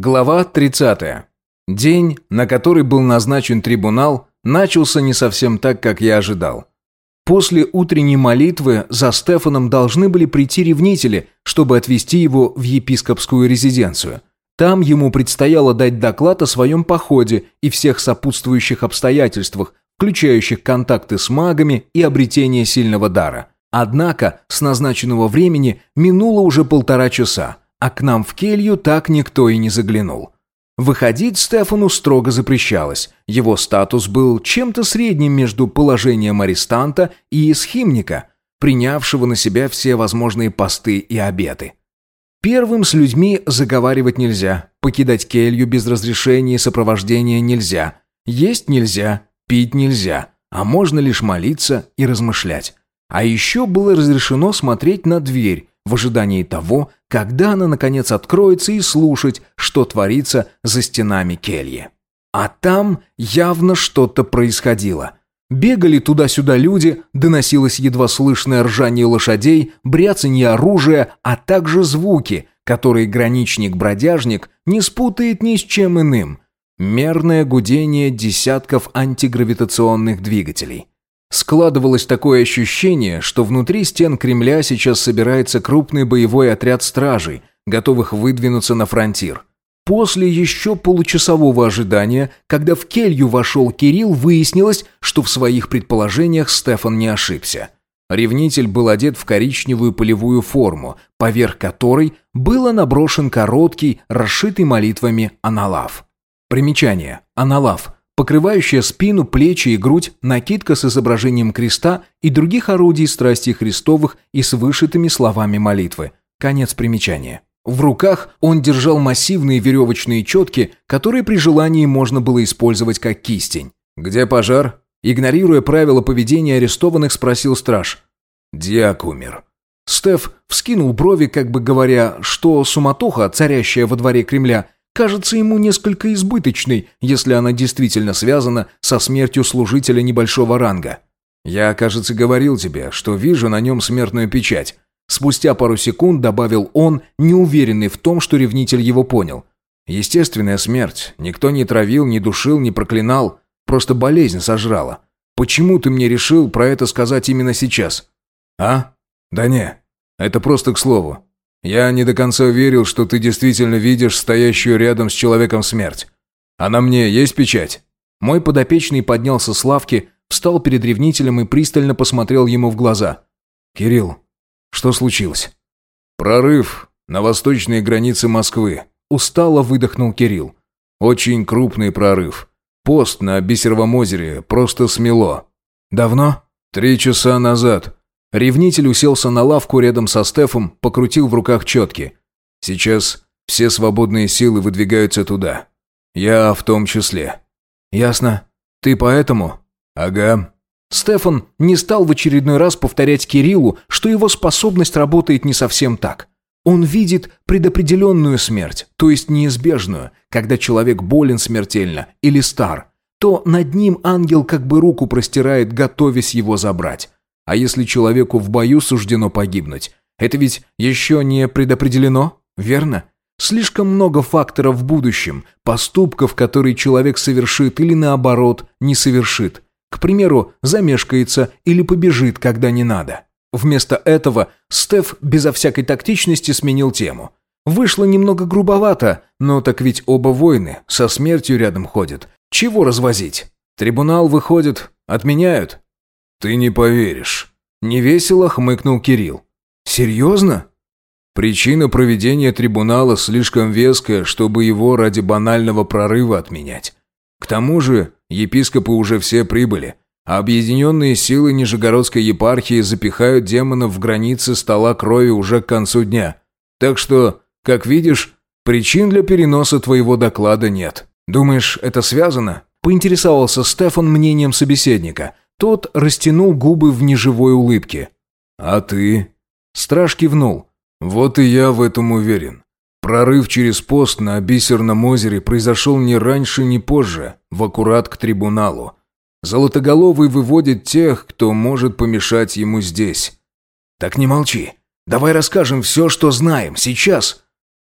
Глава 30. День, на который был назначен трибунал, начался не совсем так, как я ожидал. После утренней молитвы за Стефаном должны были прийти ревнители, чтобы отвезти его в епископскую резиденцию. Там ему предстояло дать доклад о своем походе и всех сопутствующих обстоятельствах, включающих контакты с магами и обретение сильного дара. Однако с назначенного времени минуло уже полтора часа – а к нам в келью так никто и не заглянул. Выходить Стефану строго запрещалось. Его статус был чем-то средним между положением арестанта и схимника, принявшего на себя все возможные посты и обеты. Первым с людьми заговаривать нельзя, покидать келью без разрешения и сопровождения нельзя, есть нельзя, пить нельзя, а можно лишь молиться и размышлять. А еще было разрешено смотреть на дверь, в ожидании того, когда она наконец откроется и слушать, что творится за стенами кельи. А там явно что-то происходило. Бегали туда-сюда люди, доносилось едва слышное ржание лошадей, бряцанье оружия, а также звуки, которые граничник-бродяжник не спутает ни с чем иным. Мерное гудение десятков антигравитационных двигателей. Складывалось такое ощущение, что внутри стен Кремля сейчас собирается крупный боевой отряд стражей, готовых выдвинуться на фронтир. После еще получасового ожидания, когда в келью вошел Кирилл, выяснилось, что в своих предположениях Стефан не ошибся. Ревнитель был одет в коричневую полевую форму, поверх которой было наброшен короткий, расшитый молитвами аналав. Примечание. Аналав – покрывающая спину, плечи и грудь, накидка с изображением креста и других орудий страсти Христовых и с вышитыми словами молитвы. Конец примечания. В руках он держал массивные веревочные четки, которые при желании можно было использовать как кистень. «Где пожар?» Игнорируя правила поведения арестованных, спросил страж. «Диак умер». Стеф вскинул брови, как бы говоря, что суматоха, царящая во дворе Кремля – кажется ему несколько избыточной, если она действительно связана со смертью служителя небольшого ранга. Я, кажется, говорил тебе, что вижу на нем смертную печать. Спустя пару секунд добавил он, неуверенный в том, что ревнитель его понял. Естественная смерть. Никто не травил, не душил, не проклинал. Просто болезнь сожрала. Почему ты мне решил про это сказать именно сейчас? А? Да не. Это просто к слову. Я не до конца верил, что ты действительно видишь стоящую рядом с человеком смерть. А на мне есть печать?» Мой подопечный поднялся с лавки, встал перед ревнителем и пристально посмотрел ему в глаза. «Кирилл, что случилось?» «Прорыв на восточные границы Москвы», – устало выдохнул Кирилл. «Очень крупный прорыв. Пост на Бисеровом озере просто смело». «Давно?» «Три часа назад. Ревнитель уселся на лавку рядом со Стефом, покрутил в руках четки. «Сейчас все свободные силы выдвигаются туда. Я в том числе». «Ясно. Ты поэтому?» «Ага». Стефан не стал в очередной раз повторять Кириллу, что его способность работает не совсем так. Он видит предопределенную смерть, то есть неизбежную, когда человек болен смертельно или стар, то над ним ангел как бы руку простирает, готовясь его забрать. А если человеку в бою суждено погибнуть? Это ведь еще не предопределено, верно? Слишком много факторов в будущем, поступков, которые человек совершит или наоборот не совершит. К примеру, замешкается или побежит, когда не надо. Вместо этого Стеф безо всякой тактичности сменил тему. Вышло немного грубовато, но так ведь оба воины со смертью рядом ходят. Чего развозить? Трибунал выходит, отменяют. «Ты не поверишь». Невесело хмыкнул Кирилл. «Серьезно?» Причина проведения трибунала слишком веская, чтобы его ради банального прорыва отменять. К тому же епископы уже все прибыли, а объединенные силы Нижегородской епархии запихают демонов в границы стола крови уже к концу дня. Так что, как видишь, причин для переноса твоего доклада нет. Думаешь, это связано? Поинтересовался Стефан мнением собеседника – тот растянул губы в неживой улыбке. «А ты?» Страж кивнул. «Вот и я в этом уверен. Прорыв через пост на Бисерном озере произошел ни раньше, ни позже, в аккурат к трибуналу. Золотоголовый выводит тех, кто может помешать ему здесь». «Так не молчи. Давай расскажем все, что знаем, сейчас».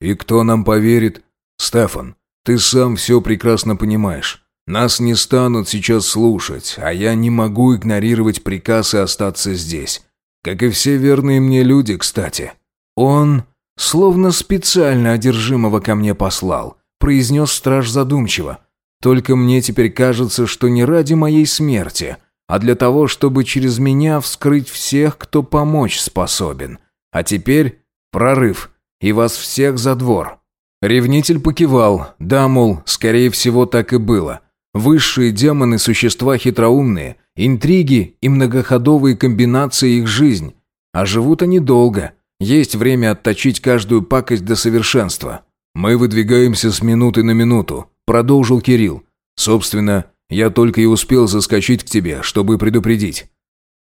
«И кто нам поверит?» «Стефан, ты сам все прекрасно понимаешь. Нас не станут сейчас слушать, а я не могу игнорировать приказ и остаться здесь. Как и все верные мне люди, кстати». «Он словно специально одержимого ко мне послал», произнес страж задумчиво. «Только мне теперь кажется, что не ради моей смерти, а для того, чтобы через меня вскрыть всех, кто помочь способен. А теперь прорыв, и вас всех за двор». Ревнитель покивал, да, мол, скорее всего, так и было. Высшие демоны – существа хитроумные, интриги и многоходовые комбинации их жизнь. А живут они долго. Есть время отточить каждую пакость до совершенства. «Мы выдвигаемся с минуты на минуту», – продолжил Кирилл. «Собственно, я только и успел заскочить к тебе, чтобы предупредить».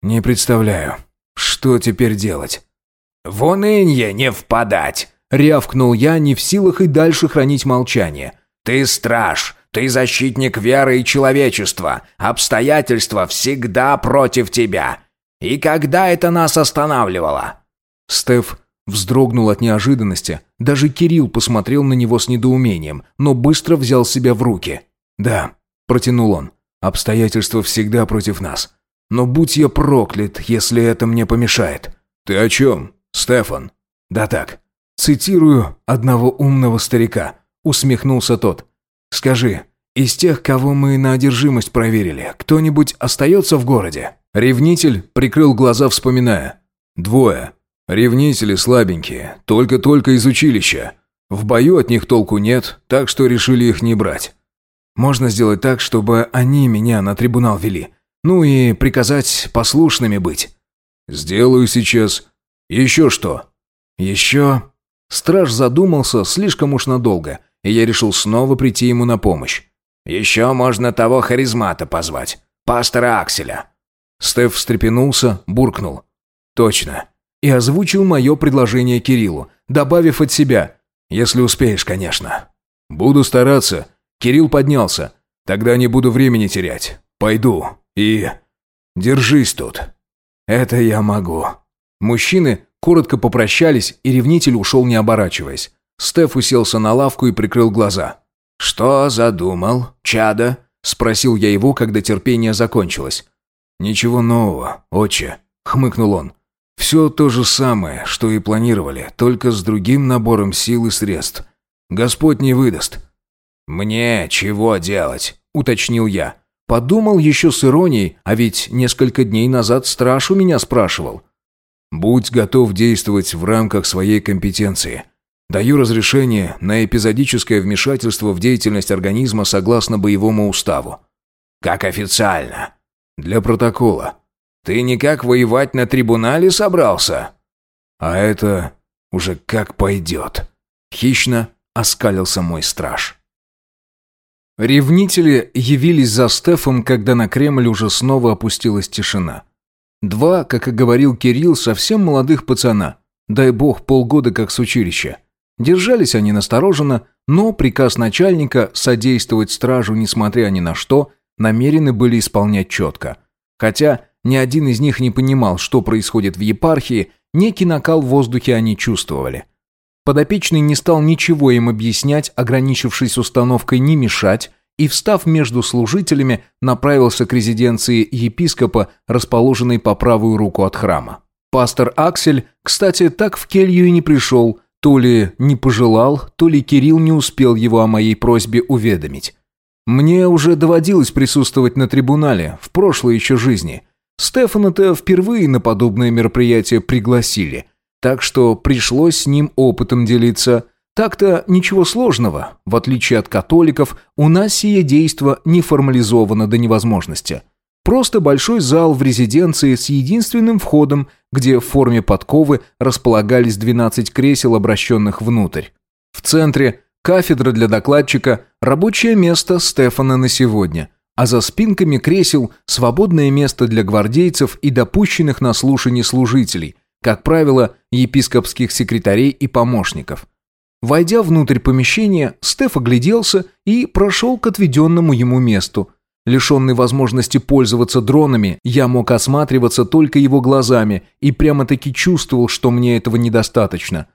«Не представляю, что теперь делать?» «В унынье не впадать!» – рявкнул я, не в силах и дальше хранить молчание. «Ты страж, ты защитник веры и человечества. Обстоятельства всегда против тебя. И когда это нас останавливало?» Стеф вздрогнул от неожиданности. Даже Кирилл посмотрел на него с недоумением, но быстро взял себя в руки. «Да», – протянул он, – «обстоятельства всегда против нас. Но будь я проклят, если это мне помешает». «Ты о чем, Стефан?» «Да так. Цитирую одного умного старика», – усмехнулся тот. Скажи, из тех, кого мы на одержимость проверили, кто-нибудь остается в городе?» Ревнитель прикрыл глаза, вспоминая. «Двое. Ревнители слабенькие, только-только из училища. В бою от них толку нет, так что решили их не брать. Можно сделать так, чтобы они меня на трибунал вели. Ну и приказать послушными быть». «Сделаю сейчас. Еще что?» «Еще...» Страж задумался слишком уж надолго – и я решил снова прийти ему на помощь. «Еще можно того харизмата позвать, пастора Акселя». Стеф встрепенулся, буркнул. «Точно». И озвучил мое предложение Кириллу, добавив от себя. «Если успеешь, конечно». «Буду стараться». Кирилл поднялся. «Тогда не буду времени терять. Пойду. И... Держись тут». «Это я могу». Мужчины коротко попрощались, и ревнитель ушел, не оборачиваясь. Стеф уселся на лавку и прикрыл глаза. «Что задумал, чада?» – спросил я его, когда терпение закончилось. «Ничего нового, отче», – хмыкнул он. «Все то же самое, что и планировали, только с другим набором сил и средств. Господь не выдаст». «Мне чего делать?» – уточнил я. Подумал еще с иронией, а ведь несколько дней назад страж у меня спрашивал. «Будь готов действовать в рамках своей компетенции. Даю разрешение на эпизодическое вмешательство в деятельность организма согласно боевому уставу. Как официально? Для протокола. Ты никак воевать на трибунале собрался? А это уже как пойдет. Хищно оскалился мой страж. Ревнители явились за Стефом, когда на Кремль уже снова опустилась тишина. Два, как и говорил Кирилл, совсем молодых пацана. Дай бог, полгода как с училища. Держались они настороженно, но приказ начальника содействовать стражу, несмотря ни на что, намерены были исполнять четко. Хотя ни один из них не понимал, что происходит в епархии, некий накал в воздухе они чувствовали. Подопечный не стал ничего им объяснять, ограничившись установкой не мешать, и, встав между служителями, направился к резиденции епископа, расположенной по правую руку от храма. Пастор Аксель, кстати, так в келью и не пришел – то ли не пожелал, то ли Кирилл не успел его о моей просьбе уведомить. Мне уже доводилось присутствовать на трибунале, в прошлой еще жизни. Стефана-то впервые на подобное мероприятие пригласили, так что пришлось с ним опытом делиться. Так-то ничего сложного, в отличие от католиков, у нас сие действо не формализовано до невозможности – Просто большой зал в резиденции с единственным входом, где в форме подковы располагались 12 кресел, обращенных внутрь. В центре кафедра для докладчика, рабочее место Стефана на сегодня, а за спинками кресел свободное место для гвардейцев и допущенных на слушание служителей, как правило, епископских секретарей и помощников. Войдя внутрь помещения, Стеф огляделся и прошел к отведенному ему месту – Лишенный возможности пользоваться дронами, я мог осматриваться только его глазами и прямо-таки чувствовал, что мне этого недостаточно.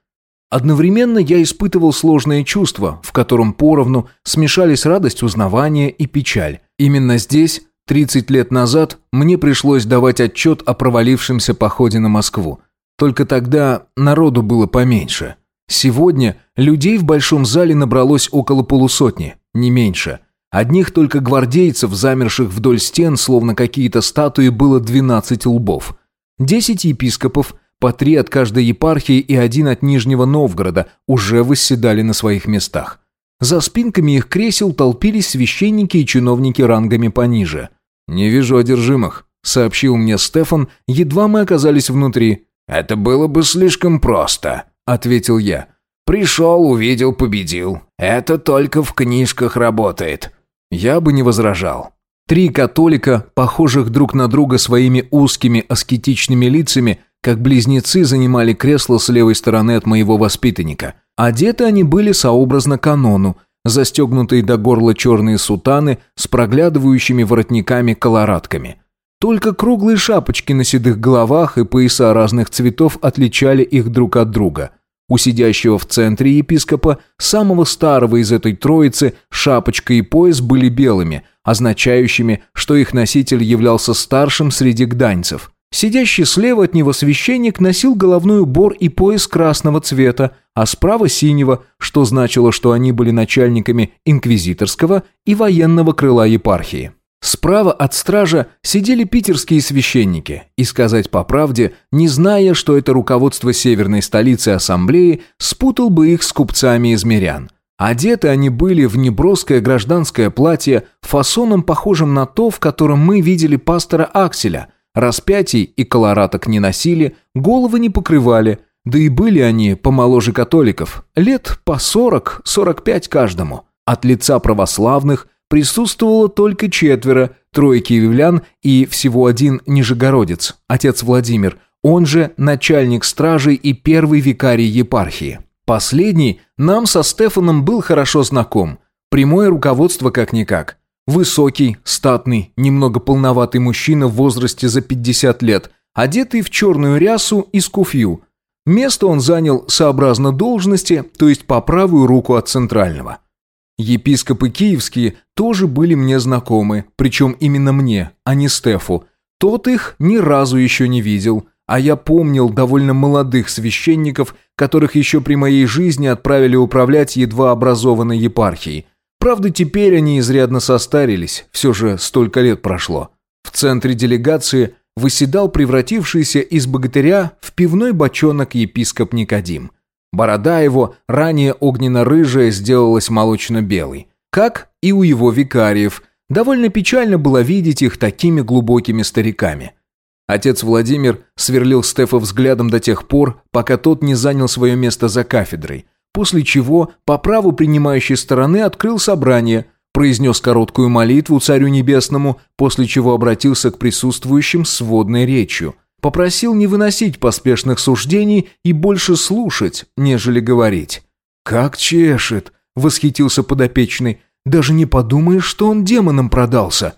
Одновременно я испытывал сложное чувство, в котором поровну смешались радость узнавания и печаль. Именно здесь, 30 лет назад, мне пришлось давать отчет о провалившемся походе на Москву. Только тогда народу было поменьше. Сегодня людей в большом зале набралось около полусотни, не меньше – Одних только гвардейцев, замерших вдоль стен, словно какие-то статуи, было 12 лбов. Десять епископов, по три от каждой епархии и один от Нижнего Новгорода, уже восседали на своих местах. За спинками их кресел толпились священники и чиновники рангами пониже. «Не вижу одержимых», — сообщил мне Стефан, едва мы оказались внутри. «Это было бы слишком просто», — ответил я. «Пришел, увидел, победил. Это только в книжках работает». Я бы не возражал. Три католика, похожих друг на друга своими узкими аскетичными лицами, как близнецы занимали кресло с левой стороны от моего воспитанника. Одеты они были сообразно канону, застегнутые до горла черные сутаны с проглядывающими воротниками-колорадками. Только круглые шапочки на седых головах и пояса разных цветов отличали их друг от друга – у сидящего в центре епископа, самого старого из этой троицы, шапочка и пояс были белыми, означающими, что их носитель являлся старшим среди гданьцев. Сидящий слева от него священник носил головной убор и пояс красного цвета, а справа синего, что значило, что они были начальниками инквизиторского и военного крыла епархии. Справа от стража сидели питерские священники, и сказать по правде, не зная, что это руководство северной столицы ассамблеи, спутал бы их с купцами из мирян. Одеты они были в неброское гражданское платье, фасоном похожим на то, в котором мы видели пастора Акселя. Распятий и колораток не носили, головы не покрывали, да и были они помоложе католиков, лет по 40-45 каждому. От лица православных – присутствовало только четверо, трое киевлян и всего один нижегородец, отец Владимир, он же начальник стражей и первый викарий епархии. Последний нам со Стефаном был хорошо знаком. Прямое руководство как-никак. Высокий, статный, немного полноватый мужчина в возрасте за 50 лет, одетый в черную рясу и скуфью. Место он занял сообразно должности, то есть по правую руку от центрального. Епископы киевские тоже были мне знакомы, причем именно мне, а не Стефу. Тот их ни разу еще не видел, а я помнил довольно молодых священников, которых еще при моей жизни отправили управлять едва образованной епархией. Правда, теперь они изрядно состарились, все же столько лет прошло. В центре делегации выседал превратившийся из богатыря в пивной бочонок епископ Никодим – Борода его, ранее огненно-рыжая, сделалась молочно-белой. Как и у его викариев. Довольно печально было видеть их такими глубокими стариками. Отец Владимир сверлил Стефа взглядом до тех пор, пока тот не занял свое место за кафедрой, после чего по праву принимающей стороны открыл собрание, произнес короткую молитву Царю Небесному, после чего обратился к присутствующим с водной речью – Попросил не выносить поспешных суждений и больше слушать, нежели говорить. «Как чешет!» — восхитился подопечный. «Даже не подумаешь, что он демоном продался».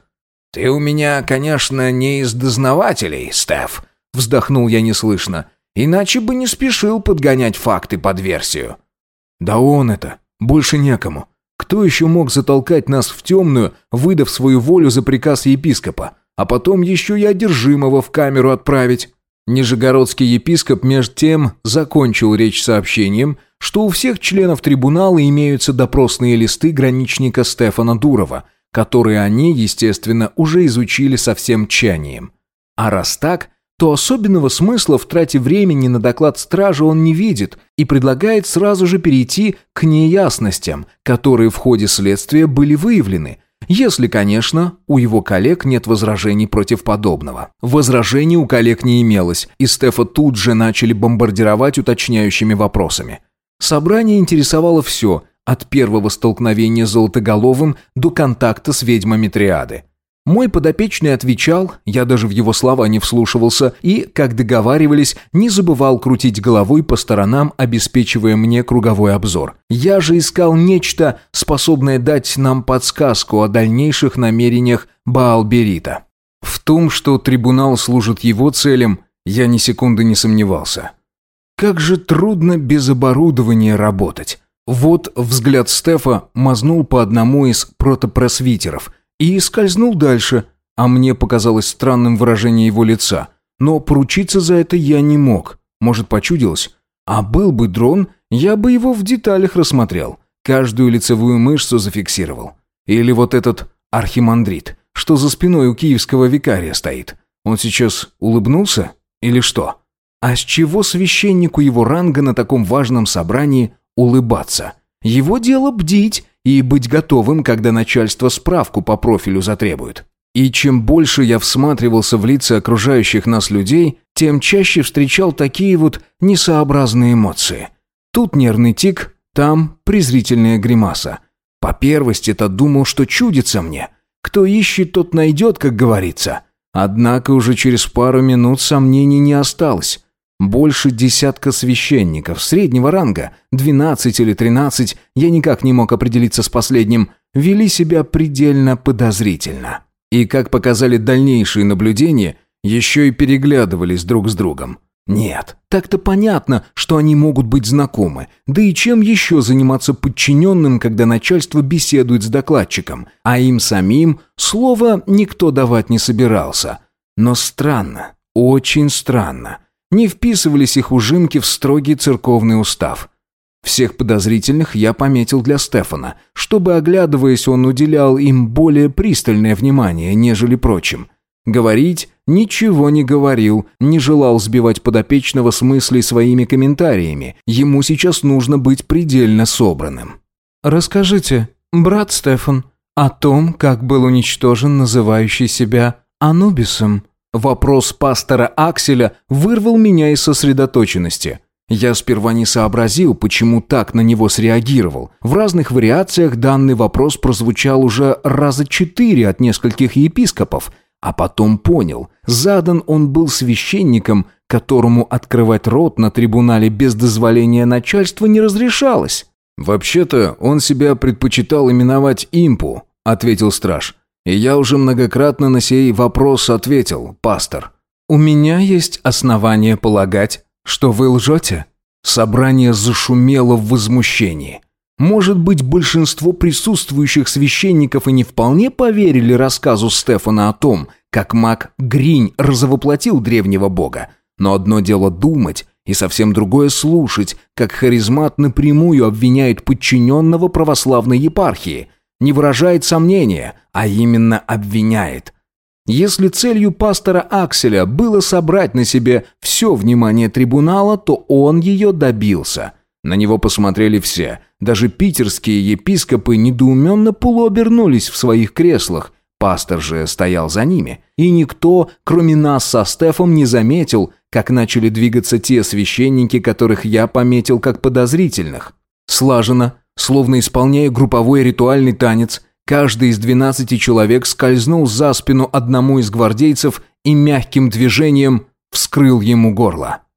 «Ты у меня, конечно, не из дознавателей, Стеф», — вздохнул я неслышно. «Иначе бы не спешил подгонять факты под версию». «Да он это. Больше некому. Кто еще мог затолкать нас в темную, выдав свою волю за приказ епископа? А потом еще и одержимого в камеру отправить. Нижегородский епископ меж тем закончил речь сообщением, что у всех членов трибунала имеются допросные листы граничника Стефана Дурова, которые они, естественно, уже изучили со всем тщанием. А раз так, то особенного смысла в трате времени на доклад стражи он не видит и предлагает сразу же перейти к неясностям, которые в ходе следствия были выявлены, если, конечно, у его коллег нет возражений против подобного. Возражений у коллег не имелось, и Стефа тут же начали бомбардировать уточняющими вопросами. Собрание интересовало все, от первого столкновения с Золотоголовым до контакта с ведьмами Триады. Мой подопечный отвечал, я даже в его слова не вслушивался и, как договаривались, не забывал крутить головой по сторонам, обеспечивая мне круговой обзор. Я же искал нечто, способное дать нам подсказку о дальнейших намерениях Баалберита. В том, что трибунал служит его целям, я ни секунды не сомневался. Как же трудно без оборудования работать. Вот взгляд Стефа мазнул по одному из протопросвитеров и скользнул дальше, а мне показалось странным выражение его лица. Но поручиться за это я не мог. Может, почудилось? А был бы дрон, я бы его в деталях рассмотрел. Каждую лицевую мышцу зафиксировал. Или вот этот архимандрит, что за спиной у киевского викария стоит. Он сейчас улыбнулся? Или что? А с чего священнику его ранга на таком важном собрании улыбаться? Его дело бдить и быть готовым, когда начальство справку по профилю затребует. И чем больше я всматривался в лица окружающих нас людей, тем чаще встречал такие вот несообразные эмоции. Тут нервный тик, там презрительная гримаса. По первости-то думал, что чудится мне. Кто ищет, тот найдет, как говорится. Однако уже через пару минут сомнений не осталось. Больше десятка священников среднего ранга, 12 или 13, я никак не мог определиться с последним, вели себя предельно подозрительно. И, как показали дальнейшие наблюдения, еще и переглядывались друг с другом. Нет, так-то понятно, что они могут быть знакомы. Да и чем еще заниматься подчиненным, когда начальство беседует с докладчиком, а им самим слова никто давать не собирался. Но странно, очень странно. Не вписывались их ужимки в строгий церковный устав. Всех подозрительных я пометил для Стефана, чтобы, оглядываясь, он уделял им более пристальное внимание, нежели прочим. Говорить ничего не говорил, не желал сбивать подопечного с мыслей своими комментариями. Ему сейчас нужно быть предельно собранным. «Расскажите, брат Стефан, о том, как был уничтожен называющий себя Анубисом». Вопрос пастора Акселя вырвал меня из сосредоточенности. Я сперва не сообразил, почему так на него среагировал. В разных вариациях данный вопрос прозвучал уже раза четыре от нескольких епископов – а потом понял, задан он был священником, которому открывать рот на трибунале без дозволения начальства не разрешалось. «Вообще-то он себя предпочитал именовать импу», — ответил страж. «И я уже многократно на сей вопрос ответил, пастор». «У меня есть основания полагать, что вы лжете?» Собрание зашумело в возмущении. Может быть, большинство присутствующих священников и не вполне поверили рассказу Стефана о том, как маг Гринь разовоплотил древнего бога. Но одно дело думать, и совсем другое слушать, как харизмат напрямую обвиняет подчиненного православной епархии. Не выражает сомнения, а именно обвиняет. Если целью пастора Акселя было собрать на себе все внимание трибунала, то он ее добился – на него посмотрели все. Даже питерские епископы недоуменно полуобернулись в своих креслах. Пастор же стоял за ними. И никто, кроме нас со Стефом, не заметил, как начали двигаться те священники, которых я пометил как подозрительных. Слаженно, словно исполняя групповой ритуальный танец, каждый из двенадцати человек скользнул за спину одному из гвардейцев и мягким движением вскрыл ему горло.